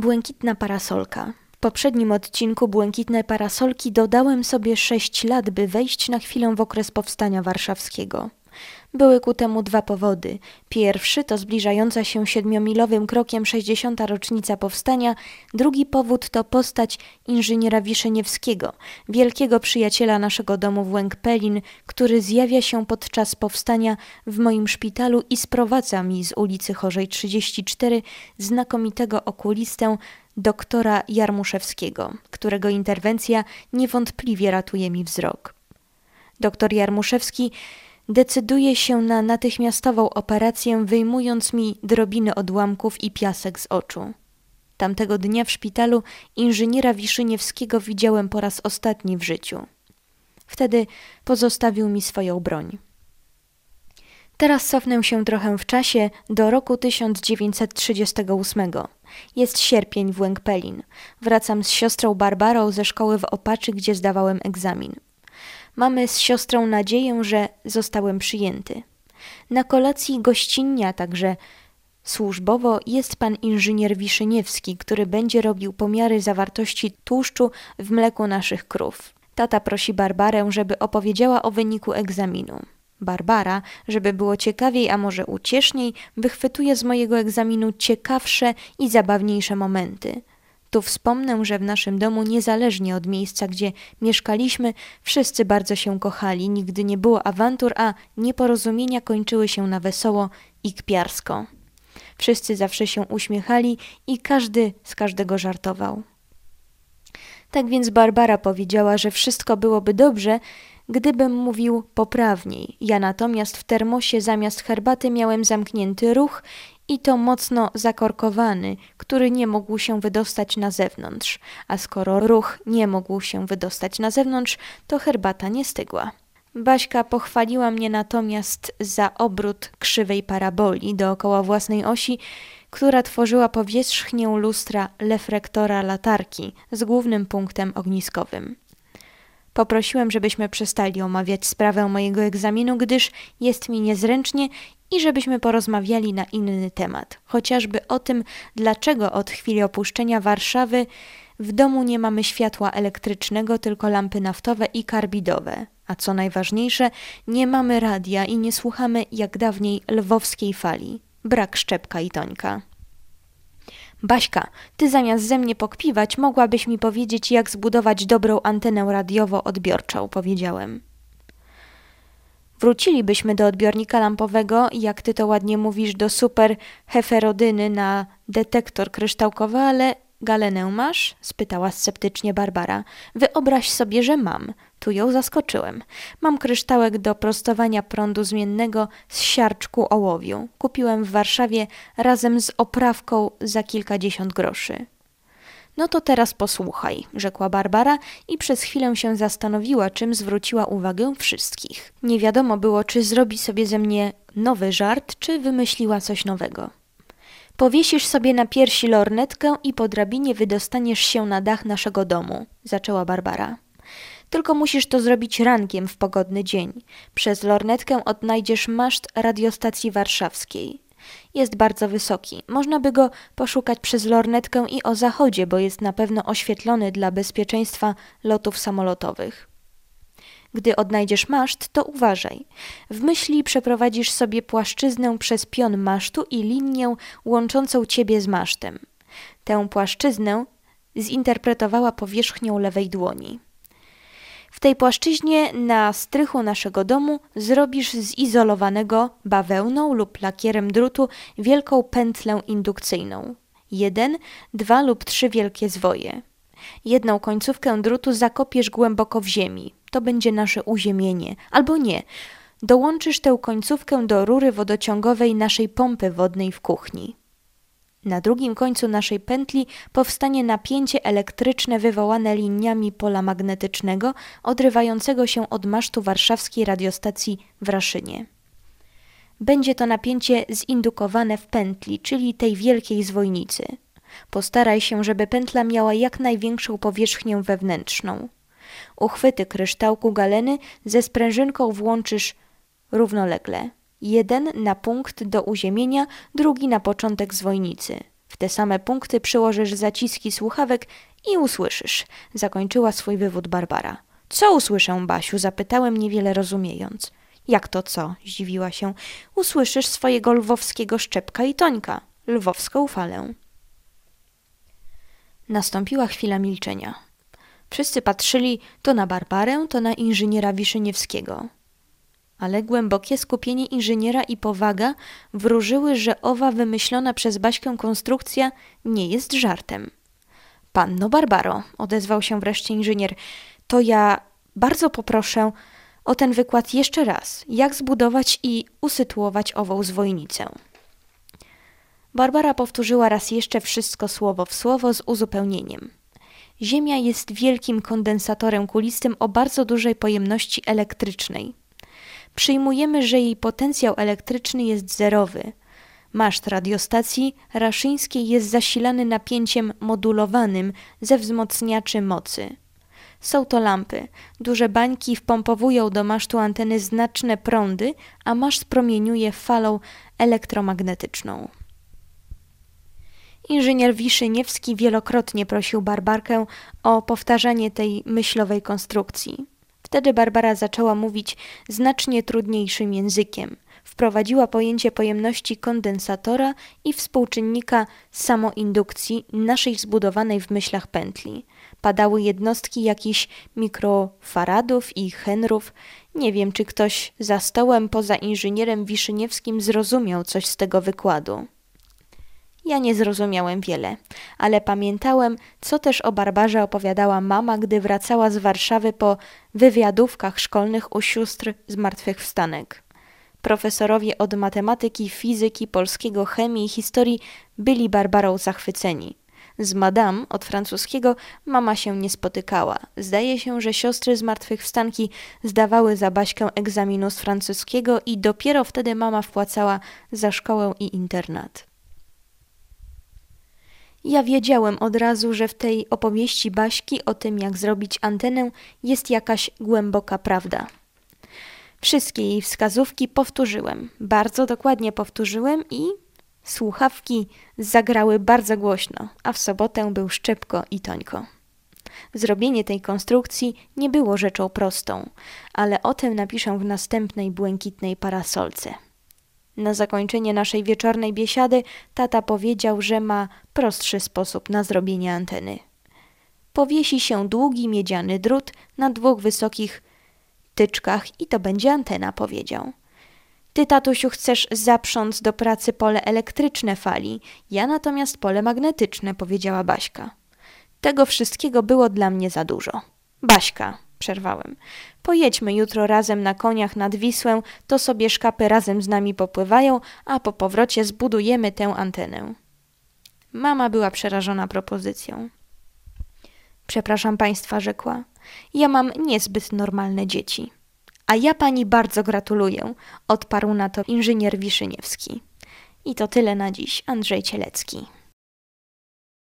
Błękitna parasolka. W poprzednim odcinku Błękitnej parasolki dodałem sobie sześć lat, by wejść na chwilę w okres powstania warszawskiego. Były ku temu dwa powody. Pierwszy to zbliżająca się siedmiomilowym krokiem 60. rocznica powstania, drugi powód to postać inżyniera Wiszyniewskiego, wielkiego przyjaciela naszego domu w Łęk-Pelin, który zjawia się podczas powstania w moim szpitalu i sprowadza mi z ulicy Chorzej 34 znakomitego okulistę doktora Jarmuszewskiego, którego interwencja niewątpliwie ratuje mi wzrok. Doktor Jarmuszewski decyduje się na natychmiastową operację, wyjmując mi drobiny odłamków i piasek z oczu. Tamtego dnia w szpitalu inżyniera Wiszyniewskiego widziałem po raz ostatni w życiu. Wtedy pozostawił mi swoją broń. Teraz cofnę się trochę w czasie do roku 1938. Jest sierpień w Łękpelin. Wracam z siostrą Barbarą ze szkoły w Opaczy, gdzie zdawałem egzamin. Mamy z siostrą nadzieję, że zostałem przyjęty. Na kolacji gościnnia także służbowo jest pan inżynier Wiszyniewski, który będzie robił pomiary zawartości tłuszczu w mleku naszych krów. Tata prosi Barbarę, żeby opowiedziała o wyniku egzaminu. Barbara, żeby było ciekawiej, a może ucieszniej, wychwytuje z mojego egzaminu ciekawsze i zabawniejsze momenty. Tu wspomnę, że w naszym domu, niezależnie od miejsca, gdzie mieszkaliśmy, wszyscy bardzo się kochali, nigdy nie było awantur, a nieporozumienia kończyły się na wesoło i kpiarsko. Wszyscy zawsze się uśmiechali i każdy z każdego żartował. Tak więc Barbara powiedziała, że wszystko byłoby dobrze, gdybym mówił poprawniej. Ja natomiast w termosie zamiast herbaty miałem zamknięty ruch i to mocno zakorkowany, który nie mógł się wydostać na zewnątrz, a skoro ruch nie mógł się wydostać na zewnątrz, to herbata nie stygła. Baśka pochwaliła mnie natomiast za obrót krzywej paraboli dookoła własnej osi, która tworzyła powierzchnię lustra lefrektora latarki z głównym punktem ogniskowym. Poprosiłem, żebyśmy przestali omawiać sprawę mojego egzaminu, gdyż jest mi niezręcznie i żebyśmy porozmawiali na inny temat, chociażby o tym, dlaczego od chwili opuszczenia Warszawy w domu nie mamy światła elektrycznego, tylko lampy naftowe i karbidowe. A co najważniejsze, nie mamy radia i nie słuchamy jak dawniej lwowskiej fali. Brak szczepka i tońka. Baśka, ty zamiast ze mnie pokpiwać, mogłabyś mi powiedzieć, jak zbudować dobrą antenę radiowo-odbiorczą, powiedziałem. Wrócilibyśmy do odbiornika lampowego, jak ty to ładnie mówisz, do super heferodyny na detektor kryształkowy, ale galenę masz? spytała sceptycznie Barbara. Wyobraź sobie, że mam. Tu ją zaskoczyłem. Mam kryształek do prostowania prądu zmiennego z siarczku ołowiu. Kupiłem w Warszawie razem z oprawką za kilkadziesiąt groszy. No to teraz posłuchaj, rzekła Barbara i przez chwilę się zastanowiła, czym zwróciła uwagę wszystkich. Nie wiadomo było, czy zrobi sobie ze mnie nowy żart, czy wymyśliła coś nowego. Powiesisz sobie na piersi lornetkę i po drabinie wydostaniesz się na dach naszego domu, zaczęła Barbara. Tylko musisz to zrobić rankiem w pogodny dzień. Przez lornetkę odnajdziesz maszt radiostacji warszawskiej. Jest bardzo wysoki. Można by go poszukać przez lornetkę i o zachodzie, bo jest na pewno oświetlony dla bezpieczeństwa lotów samolotowych. Gdy odnajdziesz maszt, to uważaj. W myśli przeprowadzisz sobie płaszczyznę przez pion masztu i linię łączącą ciebie z masztem. Tę płaszczyznę zinterpretowała powierzchnią lewej dłoni. W tej płaszczyźnie na strychu naszego domu zrobisz z izolowanego bawełną lub lakierem drutu wielką pętlę indukcyjną. Jeden, dwa lub trzy wielkie zwoje. Jedną końcówkę drutu zakopiesz głęboko w ziemi. To będzie nasze uziemienie. Albo nie. Dołączysz tę końcówkę do rury wodociągowej naszej pompy wodnej w kuchni. Na drugim końcu naszej pętli powstanie napięcie elektryczne wywołane liniami pola magnetycznego odrywającego się od masztu warszawskiej radiostacji w Raszynie. Będzie to napięcie zindukowane w pętli, czyli tej wielkiej zwojnicy. Postaraj się, żeby pętla miała jak największą powierzchnię wewnętrzną. Uchwyty kryształku galeny ze sprężynką włączysz równolegle. Jeden na punkt do uziemienia, drugi na początek zwojnicy. W te same punkty przyłożysz zaciski słuchawek i usłyszysz, zakończyła swój wywód Barbara. Co usłyszę, Basiu? zapytałem niewiele rozumiejąc. Jak to co? zdziwiła się. Usłyszysz swojego lwowskiego szczepka i tońka, lwowską falę. Nastąpiła chwila milczenia. Wszyscy patrzyli to na Barbarę, to na inżyniera Wiszyniewskiego. Ale głębokie skupienie inżyniera i powaga wróżyły, że owa wymyślona przez Baśkę konstrukcja nie jest żartem. Panno Barbaro, odezwał się wreszcie inżynier, to ja bardzo poproszę o ten wykład jeszcze raz, jak zbudować i usytuować ową zwojnicę. Barbara powtórzyła raz jeszcze wszystko słowo w słowo z uzupełnieniem. Ziemia jest wielkim kondensatorem kulistym o bardzo dużej pojemności elektrycznej. Przyjmujemy, że jej potencjał elektryczny jest zerowy. Maszt radiostacji raszyńskiej jest zasilany napięciem modulowanym ze wzmocniaczy mocy. Są to lampy. Duże bańki wpompowują do masztu anteny znaczne prądy, a maszt promieniuje falą elektromagnetyczną. Inżynier Wiszyniewski wielokrotnie prosił Barbarkę o powtarzanie tej myślowej konstrukcji. Wtedy Barbara zaczęła mówić znacznie trudniejszym językiem. Wprowadziła pojęcie pojemności kondensatora i współczynnika samoindukcji naszej zbudowanej w myślach pętli. Padały jednostki jakichś mikrofaradów i henrów. Nie wiem, czy ktoś za stołem poza inżynierem Wiszyniewskim zrozumiał coś z tego wykładu. Ja nie zrozumiałem wiele, ale pamiętałem, co też o Barbarze opowiadała mama, gdy wracała z Warszawy po wywiadówkach szkolnych u sióstr zmartwychwstanek. Profesorowie od matematyki, fizyki, polskiego, chemii i historii byli Barbarą zachwyceni. Z madame od francuskiego mama się nie spotykała. Zdaje się, że siostry zmartwychwstanki zdawały za Baśkę egzaminu z francuskiego i dopiero wtedy mama wpłacała za szkołę i internat. Ja wiedziałem od razu, że w tej opowieści Baśki o tym, jak zrobić antenę, jest jakaś głęboka prawda. Wszystkie jej wskazówki powtórzyłem, bardzo dokładnie powtórzyłem i słuchawki zagrały bardzo głośno, a w sobotę był Szczepko i Tońko. Zrobienie tej konstrukcji nie było rzeczą prostą, ale o tym napiszę w następnej błękitnej parasolce. Na zakończenie naszej wieczornej biesiady tata powiedział, że ma prostszy sposób na zrobienie anteny. Powiesi się długi miedziany drut na dwóch wysokich tyczkach i to będzie antena, powiedział. Ty, tatusiu, chcesz zaprząc do pracy pole elektryczne fali, ja natomiast pole magnetyczne, powiedziała Baśka. Tego wszystkiego było dla mnie za dużo. Baśka, przerwałem. Pojedźmy jutro razem na koniach nad Wisłę, to sobie szkapy razem z nami popływają, a po powrocie zbudujemy tę antenę. Mama była przerażona propozycją. Przepraszam państwa, rzekła. Ja mam niezbyt normalne dzieci. A ja pani bardzo gratuluję, odparł na to inżynier Wiszyniewski. I to tyle na dziś, Andrzej Cielecki.